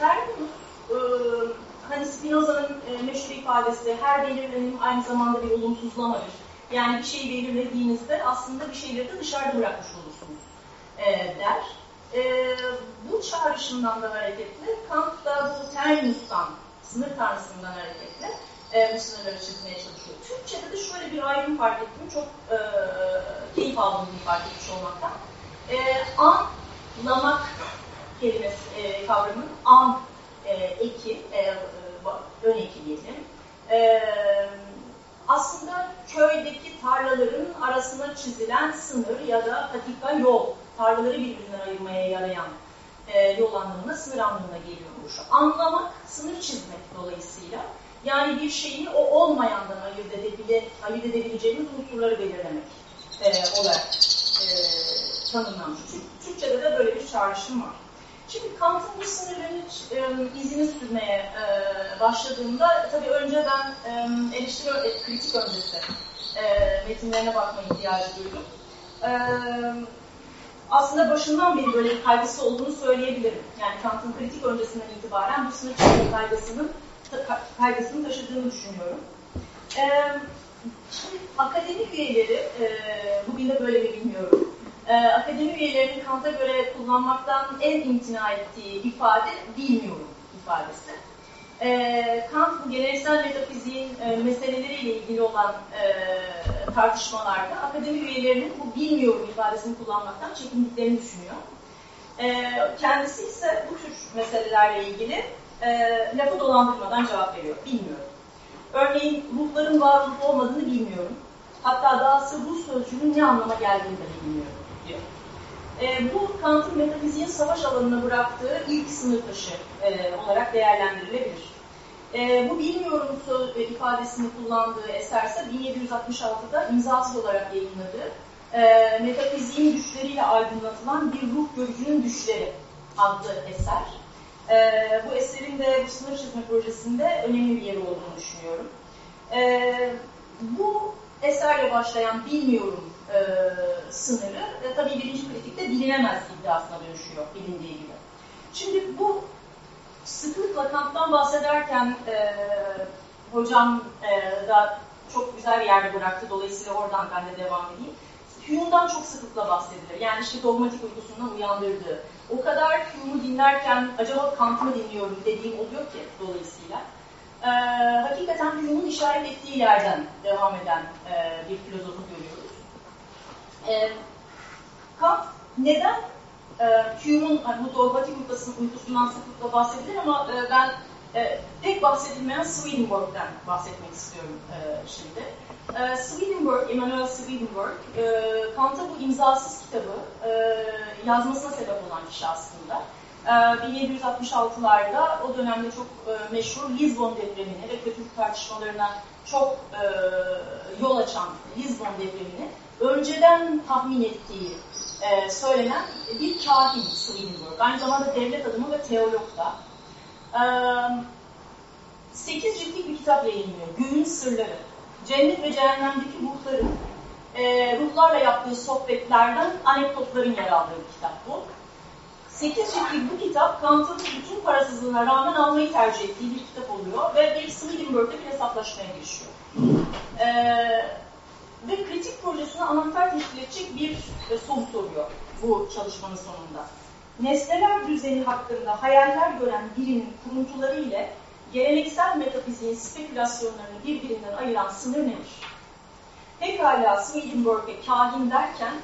terminus, e, hani Spinoza'nın e, meşhur ifadesi, her belirlenim aynı zamanda bir olumsuzlamadır. Yani bir şeyi belirlediğinizde aslında bir şeyleri de dışarıda bırakmış olursunuz e, der. E, bu çağrışımdan da hareketle Kant da bu terminustan, sınır tanrısından hareketle e, bu sınırları çizmeye çalışıyor. Türkçe'de de şöyle bir ayrım fark ettim. Çok e, keyif aldım bir fark etmiş olmaktan. E, anlamak kelimesi, e, kavramın an e, eki, e, ön eki diyelim. E, aslında köydeki tarlaların arasına çizilen sınır ya da patika yol, tarlaları birbirinden ayırmaya yarayan e, yol anlamına, sınır anlamına geliyormuş. Anlamak, sınır çizmek dolayısıyla. Yani bir şeyi o olmayandan ayırt, edebile, ayırt edebileceğimiz unsurları belirlemek e, olarak e, tanımlanmış. Çünkü Türkçe'de de böyle bir çağrışım var. Şimdi Kant'ın bu sınırların e, izini sürmeye e, başladığımda tabii önce ben e, eleştiri kritik öncesi e, metinlerine bakma ihtiyacı duydum. E, aslında başından beri böyle bir kaygısı olduğunu söyleyebilirim. Yani Kant'ın kritik öncesinden itibaren bu sınır çizme kaygısının kaygısını taşıdığını düşünüyorum. E, şimdi akademi üyeleri, e, bugün de böyle mi bilmiyorum, e, akademi üyelerinin Kant'a göre kullanmaktan en imtina ettiği ifade bilmiyorum ifadesi. E, Kant bu geleneksel metafiziğin e, meseleleriyle ilgili olan e, tartışmalarda akademi üyelerinin bu bilmiyorum ifadesini kullanmaktan çekindiklerini düşünüyor. E, kendisi ise bu tür meselelerle ilgili e, lafı dolandırmadan cevap veriyor. Bilmiyorum. Örneğin ruhların var olup olmadığını bilmiyorum. Hatta dahası ruh sözcüğünün ne anlama geldiğini de bilmiyorum. E, bu Kant'ın metafiziğin savaş alanına bıraktığı ilk sınır taşı e, olarak değerlendirilebilir. E, bu bilmiyorum söz, e, ifadesini kullandığı eserse 1766'da imzasız olarak yayınladığı e, metafiziğin düşleriyle aydınlatılan bir ruh görücünün düşleri adlı eser. E, bu eserin de bu sınır çizme projesinde önemli bir yeri olduğunu düşünüyorum. E, bu eserle başlayan bilmiyorum e, sınırı e, tabii birinci kritikte bilinemez iddiasına dönüşüyor bilindiği gibi. Şimdi bu sıklıkla Kant'tan bahsederken e, hocam e, da çok güzel bir yerde bıraktı. Dolayısıyla oradan ben de devam edeyim. Hume'dan çok sıklıkla bahsedilir. Yani işte dogmatik uykusundan uyandırdığı. O kadar Hume'u dinlerken acaba Kant'ı mı dinliyorum dediğim oluyor ki dolayısıyla. Ee, hakikaten Hume'un işaret ettiği yerden devam eden e, bir filozofu görüyoruz. Ee, Kant neden e, Hume'un hani bu dogmatik uykusundan sıklıkla bahsedilir ama e, ben e, pek bahsedilmeyen Swedenborg'den bahsetmek istiyorum e, şimdi. E, Swedenborg, Emanuel Swedenborg, e, Kant'a bu imzasız kitabı e, yazmasına sebep olan kişi aslında. E, 1766'larda o dönemde çok e, meşhur Lisbon depremini ve kötülük tartışmalarına çok e, yol açan Lisbon depremini önceden tahmin ettiği e, söylenen bir kahin Swedenborg. Aynı zamanda devlet adamı ve teolog da. E, 8 ciltlik bir kitap yayınlıyor. Göğün Sırları. Cennet ve cehennemdeki ruhların e, ruhlarla yaptığı sohbetlerden anekdotların yer aldığı bir kitap bu. 8 ciltlik bu kitap Kant'ın bütün parasızlığına rağmen almayı tercih ettiği bir kitap oluyor ve bir Swedenborg'da bir hesaplaşmaya girişiyor. Ee, ve kritik projesine anahtar teşkil bir e, soru soruyor bu çalışmanın sonunda. Nesneler düzeni hakkında hayaller gören birinin kuruntuları ile geleneksel metafiziğin spekülasyonlarını birbirinden ayıran sınır nedir? Pekala Swedenborg'e kahin derken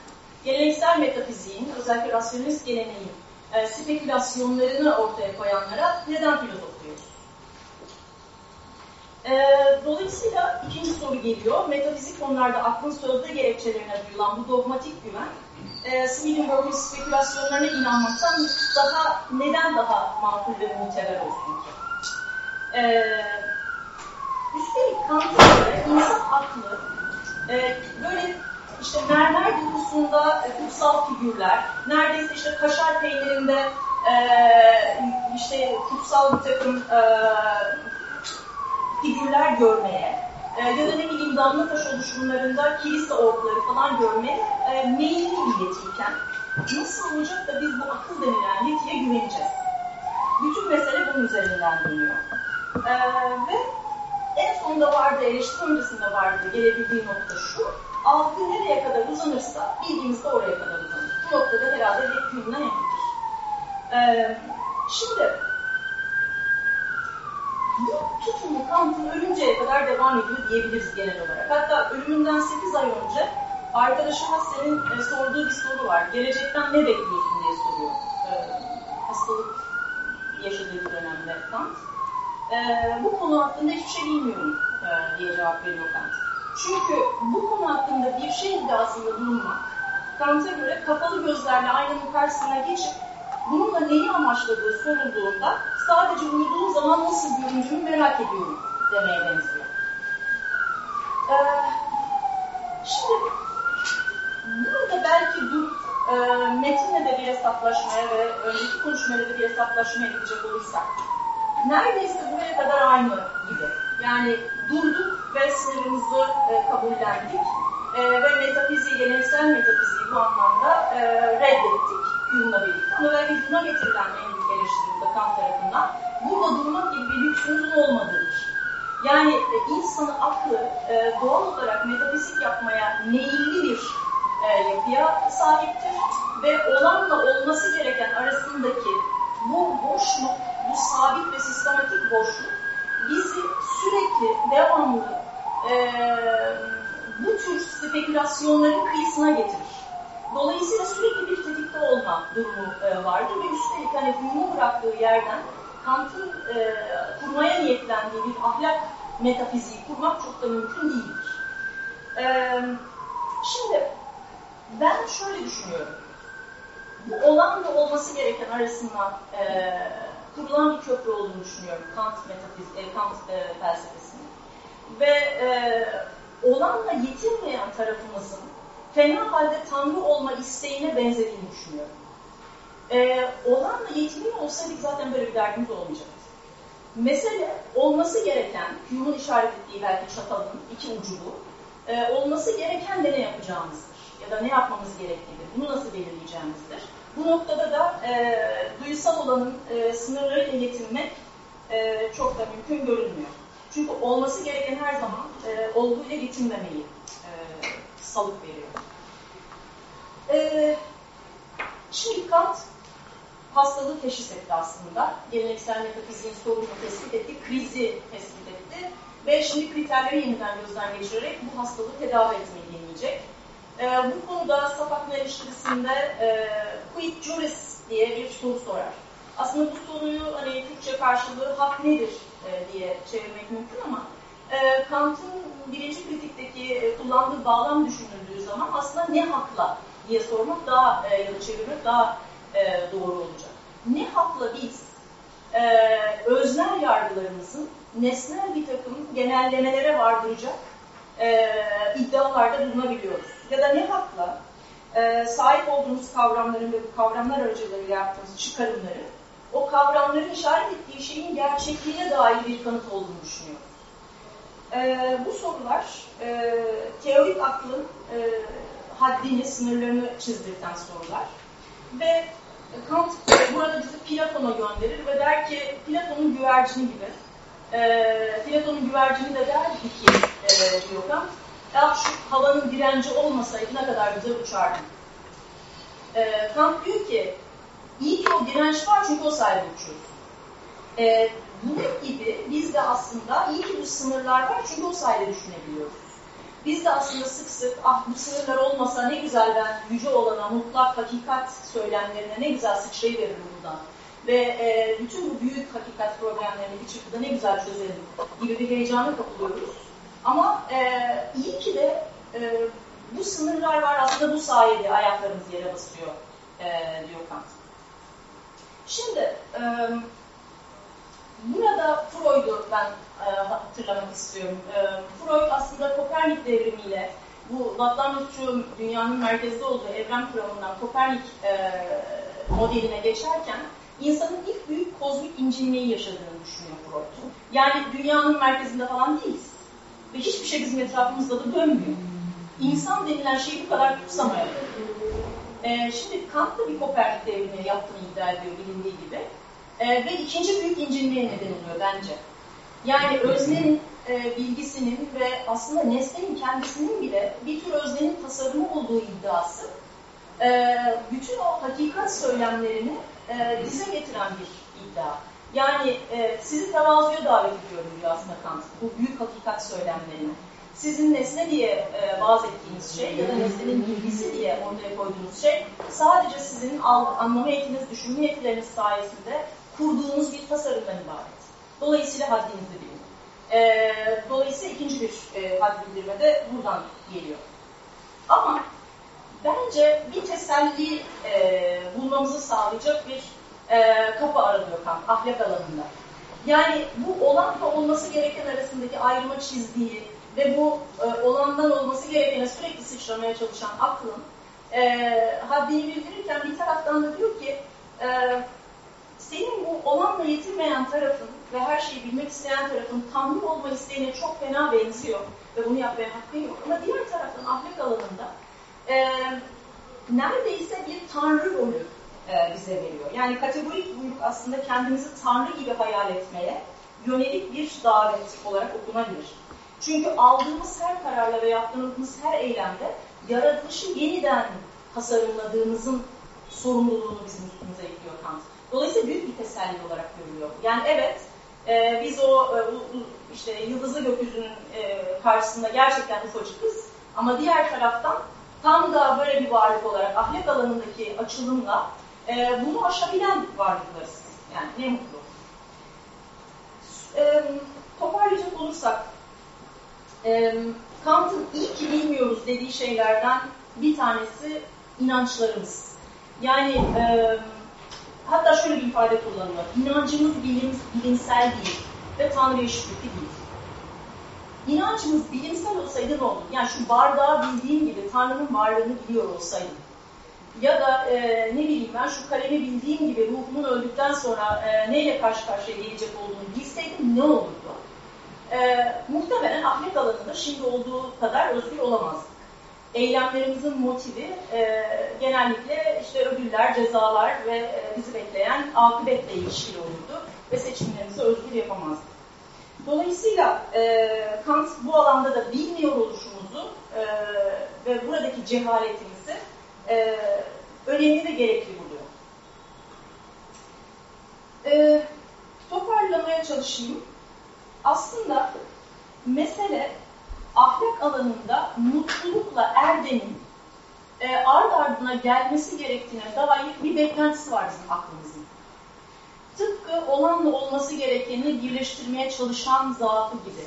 geleneksel metafiziğin, özellikle rasyonist geleneğin e, spekülasyonlarını ortaya koyanlara neden filozof? E, dolayısıyla ikinci soru geliyor. Metafizik konularda aklın sözde gerekçelerine duyulan bu dogmatik güven, e, Swedenborg'un spekülasyonlarına inanmaktan daha neden daha makul ve muteber olsun ki? E, üstelik Kant'a göre insan aklı e, böyle işte mermer dokusunda e, kutsal figürler, neredeyse işte kaşar peynirinde e, işte kutsal bir takım e, figürler görmeye e, ya da ne bileyim damla taş oluşumlarında kilise orkları falan görmeye e, meyilli bir yetiyken nasıl olacak da biz bu akıl denilen yetiye güveneceğiz? Bütün mesele bunun üzerinden dönüyor. E, ve en sonunda vardı, eleştiri öncesinde vardı gelebildiği nokta şu, algı nereye kadar uzanırsa bilgimiz de oraya kadar uzanır. Bu noktada herhalde hep Hume'la hemfikir. Ee, şimdi bu tutumu Kant'ın ölünceye kadar devam ediyor diyebiliriz genel olarak. Hatta ölümünden 8 ay önce arkadaşıma senin e, sorduğu bir soru var. Gelecekten ne bekliyorsun diye soruyor. Ee, hastalık yaşadığı dönemde Kant. Ee, bu konu hakkında hiçbir şey bilmiyorum e, diye cevap veriyor Kant. Çünkü bu konu hakkında bir şey iddiasında bulunmak, Kant'a göre kapalı gözlerle aynanın karşısına geçip bununla neyi amaçladığı sorulduğunda sadece uyuduğum zaman nasıl göründüğümü merak ediyorum demeye benziyor. Ee, şimdi burada belki durup e, metinle de bir hesaplaşmaya ve önceki konuşmada da bir hesaplaşmaya gidecek olursak neredeyse buraya kadar aynı gibi. Yani durduk ve sınırımızı e, kabullendik e, ve metafiziği, geleneksel metafiziği bu anlamda e, reddettik Hume'la birlikte. Ama belki buna getirilen en büyük eleştiri burada Kant tarafından burada durmak gibi bir lüksümüzün olmadığıdır. Yani e, insanı aklı e, doğal olarak metafizik yapmaya meyilli bir e, yapıya sahiptir ve olanla olması gereken arasındaki bu boşluk, bu sabit ve sistematik boşluk bizi sürekli, devamlı e, bu tür spekülasyonların kıyısına getirir. Dolayısıyla sürekli bir olma durumu e, vardır ve üstelik hani Hume'un bıraktığı yerden Kant'ın e, kurmaya niyetlendiği bir ahlak metafiziği kurmak çok da mümkün değildir. E, şimdi ben şöyle düşünüyorum. Bu olanla olması gereken arasında e, kurulan bir köprü olduğunu düşünüyorum Kant metafiz, e, Kant e, felsefesinin. Ve e, olanla yetinmeyen tarafımızın fena halde Tanrı olma isteğine benzediğini düşünüyorum. E, olanla yetiniyor olsaydık zaten böyle bir derdimiz olmayacaktı. Mesele olması gereken, Hume'un işaret ettiği belki çatalın iki ucu bu, e, olması gereken de ne yapacağımızdır ya da ne yapmamız gerektiğidir, bunu nasıl belirleyeceğimizdir. Bu noktada da e, duysal olanın e, sınırlarıyla yetinmek e, çok da mümkün görünmüyor. Çünkü olması gereken her zaman e, olguyla yetinmemeyi e, salık veriyor. E, şimdi Kant hastalığı teşhis etti aslında. Geleneksel metafiziğin sorunu tespit etti, krizi tespit etti ve şimdi kriterleri yeniden gözden geçirerek bu hastalığı tedavi etmeyi deneyecek. E, bu konuda Sapak'ın eleştirisinde e, quid juris diye bir soru sorar. Aslında bu soruyu hani Türkçe karşılığı hak nedir e, diye çevirmek mümkün ama e, Kant'ın birinci kritikteki e, kullandığı bağlam düşünüldüğü zaman aslında ne hakla diye sormak daha e, ya çevirmek daha e, doğru olacak. Ne hakla biz e, öznel yargılarımızın nesnel bir takım genellemelere vardıracak e, iddialarda bulunabiliyoruz. Ya da ne hakla e, sahip olduğumuz kavramların ve bu kavramlar aracılığıyla yaptığımız çıkarımları o kavramların işaret ettiği şeyin gerçekliğine dair bir kanıt olduğunu düşünüyorum. e, bu sorular e, teorik aklın e, haddini, sınırlarını çizdirdikten sorular. Ve Kant burada bizi Platon'a gönderir ve der ki Platon'un güvercini gibi. E, Platon'un güvercini de der ki e, diyor Kant, ya şu havanın direnci olmasaydı ne kadar güzel uçardım. E, Kant diyor ki iyi ki o direnç var çünkü o sayede uçuyoruz. E, bunun gibi biz de aslında iyi ki bu sınırlar var çünkü o sayede düşünebiliyoruz. Biz de aslında sık sık ah bu sınırlar olmasa ne güzel ben yüce olana, mutlak hakikat söylemlerine ne güzel sıçrayıveririm buradan. Ve e, bütün bu büyük hakikat problemlerini bir çırpıda ne güzel çözerim gibi bir heyecana kapılıyoruz. Ama e, iyi ki de e, bu sınırlar var aslında bu sayede ayaklarımız yere basıyor e, diyor Kant. Şimdi e, burada Freud'u ben e, hatırlamak istiyorum. E, Freud aslında Kopernik devrimiyle bu Vatlandosçu dünyanın merkezde olduğu evren kuramından Kopernik e, modeline geçerken insanın ilk büyük kozmik incinmeyi yaşadığını düşünüyor Freud. Yani dünyanın merkezinde falan değiliz. Ve hiçbir şey bizim etrafımızda da dönmüyor. İnsan denilen şeyi bu kadar tutsamıyor. E, şimdi Kant da bir Kopernik devrimi yaptığını iddia ediyor bilindiği gibi. E, ve ikinci büyük incinmeye neden oluyor bence. Yani öznenin e, bilgisinin ve aslında nesnenin kendisinin bile bir tür öznenin tasarımı olduğu iddiası e, bütün o hakikat söylemlerini e, dize getiren bir iddia. Yani e, sizi tevazuya davet ediyorum diyor aslında Kant, bu büyük hakikat söylemlerini. Sizin nesne diye e, vaz ettiğiniz şey ya da nesnenin bilgisi diye ortaya koyduğunuz şey sadece sizin anlama yetiniz, düşünme yetileriniz sayesinde kurduğunuz bir tasarımdan ibaret. Dolayısıyla haddinizi bilin. E, dolayısıyla ikinci bir e, had bildirme de buradan geliyor. Ama bence bir teselli e, bulmamızı sağlayacak bir e, kapı aranıyor Kant, ahlak alanında. Yani bu olanla olması gereken arasındaki ayrımı çizdiği ve bu e, olandan olması gerekene sürekli sıçramaya çalışan aklın e, haddini bildirirken bir taraftan da diyor ki e, senin bu olanla yetinmeyen tarafın ve her şeyi bilmek isteyen tarafın Tanrı olma isteğine çok fena benziyor ve bunu yapmaya hakkı yok. Ama diğer taraftan ahlak alanında e, neredeyse bir Tanrı rolü e, bize veriyor. Yani kategorik buyruk aslında kendimizi Tanrı gibi hayal etmeye yönelik bir davet olarak okunabilir. Çünkü aldığımız her kararla ve yaptığımız her eylemde yaratılışı yeniden tasarımladığımızın sorumluluğunu bizim üstümüze Kant. Dolayısıyla büyük bir teselli olarak görülüyor. Yani evet, e, biz o e, işte yıldızlı gökyüzünün e, karşısında gerçekten ufacıkız. Ama diğer taraftan tam da böyle bir varlık olarak ahlak alanındaki açılımla e, bunu aşabilen varlıklarız. Yani ne mutlu. E, toparlayacak olursak, e, Kant'ın iyi ki bilmiyoruz dediği şeylerden bir tanesi inançlarımız. Yani e, hatta şöyle bir ifade kullanılıyor. İnancımız bilim, bilimsel değil ve Tanrı'ya şükür değil. İnancımız bilimsel olsaydı ne olur? Yani şu bardağı bildiğim gibi Tanrı'nın varlığını biliyor olsaydım. Ya da e, ne bileyim ben şu kalemi bildiğim gibi ruhumun öldükten sonra e, neyle karşı karşıya gelecek olduğunu bilseydim ne olurdu? E, muhtemelen ahlak alanında şimdi olduğu kadar özgür olamazdık. Eylemlerimizin motivi e, genellikle işte ödüller, cezalar ve e, bizi bekleyen akıbetle ilişkili olurdu ve seçimlerimizi özgür yapamazdık. Dolayısıyla e, Kant bu alanda da bilmiyor oluşumuzu e, ve buradaki cehaletimizi e, önemli ve gerekli buluyor. E, toparlamaya çalışayım. Aslında mesele ahlak alanında mutlulukla erdenin e, ard ardına gelmesi gerektiğine dair bir beklentisi var bizim aklımızın. Tıpkı olanla olması gerekeni birleştirmeye çalışan zaafı gibi.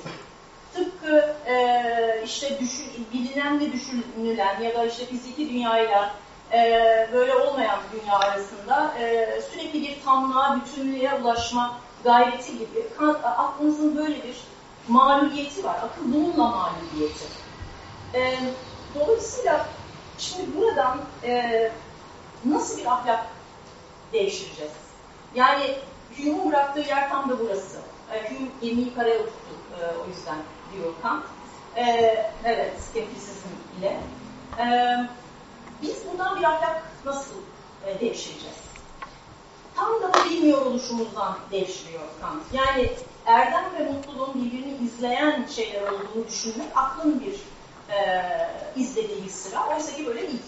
Tıpkı e, işte düşün, bilinen ve düşünülen ya da işte fiziki dünyayla e, böyle olmayan dünya arasında e, sürekli bir tamlığa, bütünlüğe ulaşma gayreti gibi aklınızın böyle bir mağlubiyeti var. Akıl bununla mağlubiyeti. E, dolayısıyla şimdi buradan e, nasıl bir ahlak değiştireceğiz? Yani Hume'un bıraktığı yer tam da burası. E, Hume gemiyi karaya oturttu e, o yüzden diyor Kant. E, evet, skeptisizm ile. E, biz bundan bir ahlak nasıl e, devşireceğiz? Tam da bu bilmiyor oluşumuzdan devşiriyor Kant. Yani erdem ve mutluluğun birbirini izleyen şeyler olduğunu düşünmek aklın bir e, izlediği sıra. Oysa ki böyle değil.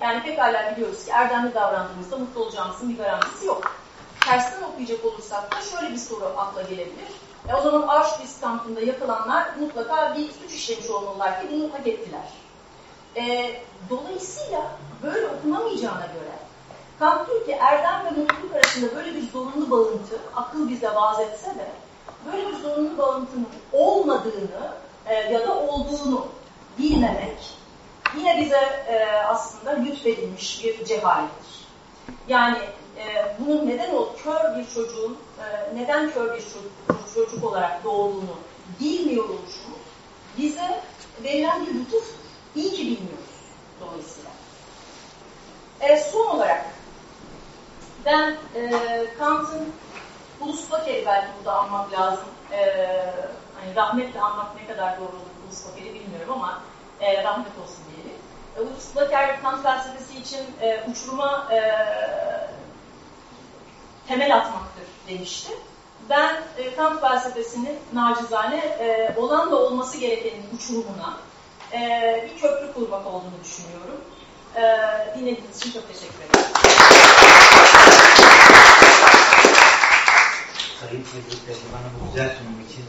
Yani pekala biliyoruz ki erdemli davrandığımızda mutlu olacağımızın bir garantisi yok. Tersten okuyacak olursak da şöyle bir soru akla gelebilir. E o zaman Auschwitz kampında yakılanlar mutlaka bir suç işlemiş olmalılar ki bunu hak ettiler. E, dolayısıyla böyle okunamayacağına göre Kant diyor ki erdem ve mutluluk arasında böyle bir zorunlu bağıntı, akıl bize vaaz etse de böyle bir zorunlu bağıntının olmadığını e, ya da olduğunu bilmemek yine bize e, aslında lütfedilmiş bir cehalettir. Yani e, bunun neden o kör bir çocuğun e, neden kör bir çocuk, çocuk olarak doğduğunu bilmiyor oluşumuz bize verilen bir lütuf. İyi ki bilmiyoruz dolayısıyla. E, son olarak ben e, Kant'ın Ulus Baker'i belki burada anmak lazım. E, hani rahmetle anmak ne kadar doğru olur Ulus bilmiyorum ama e, rahmet olsun diyelim. E, Ulus Baker Kant felsefesi için e, uçuruma e, temel atmaktır demişti. Ben e, Kant felsefesinin nacizane e, olan da olması gerekenin uçurumuna e, bir köprü kurmak olduğunu düşünüyorum. E, dinlediğiniz için çok teşekkür ederim. Sayın Tezgah Hanım güzel sunum için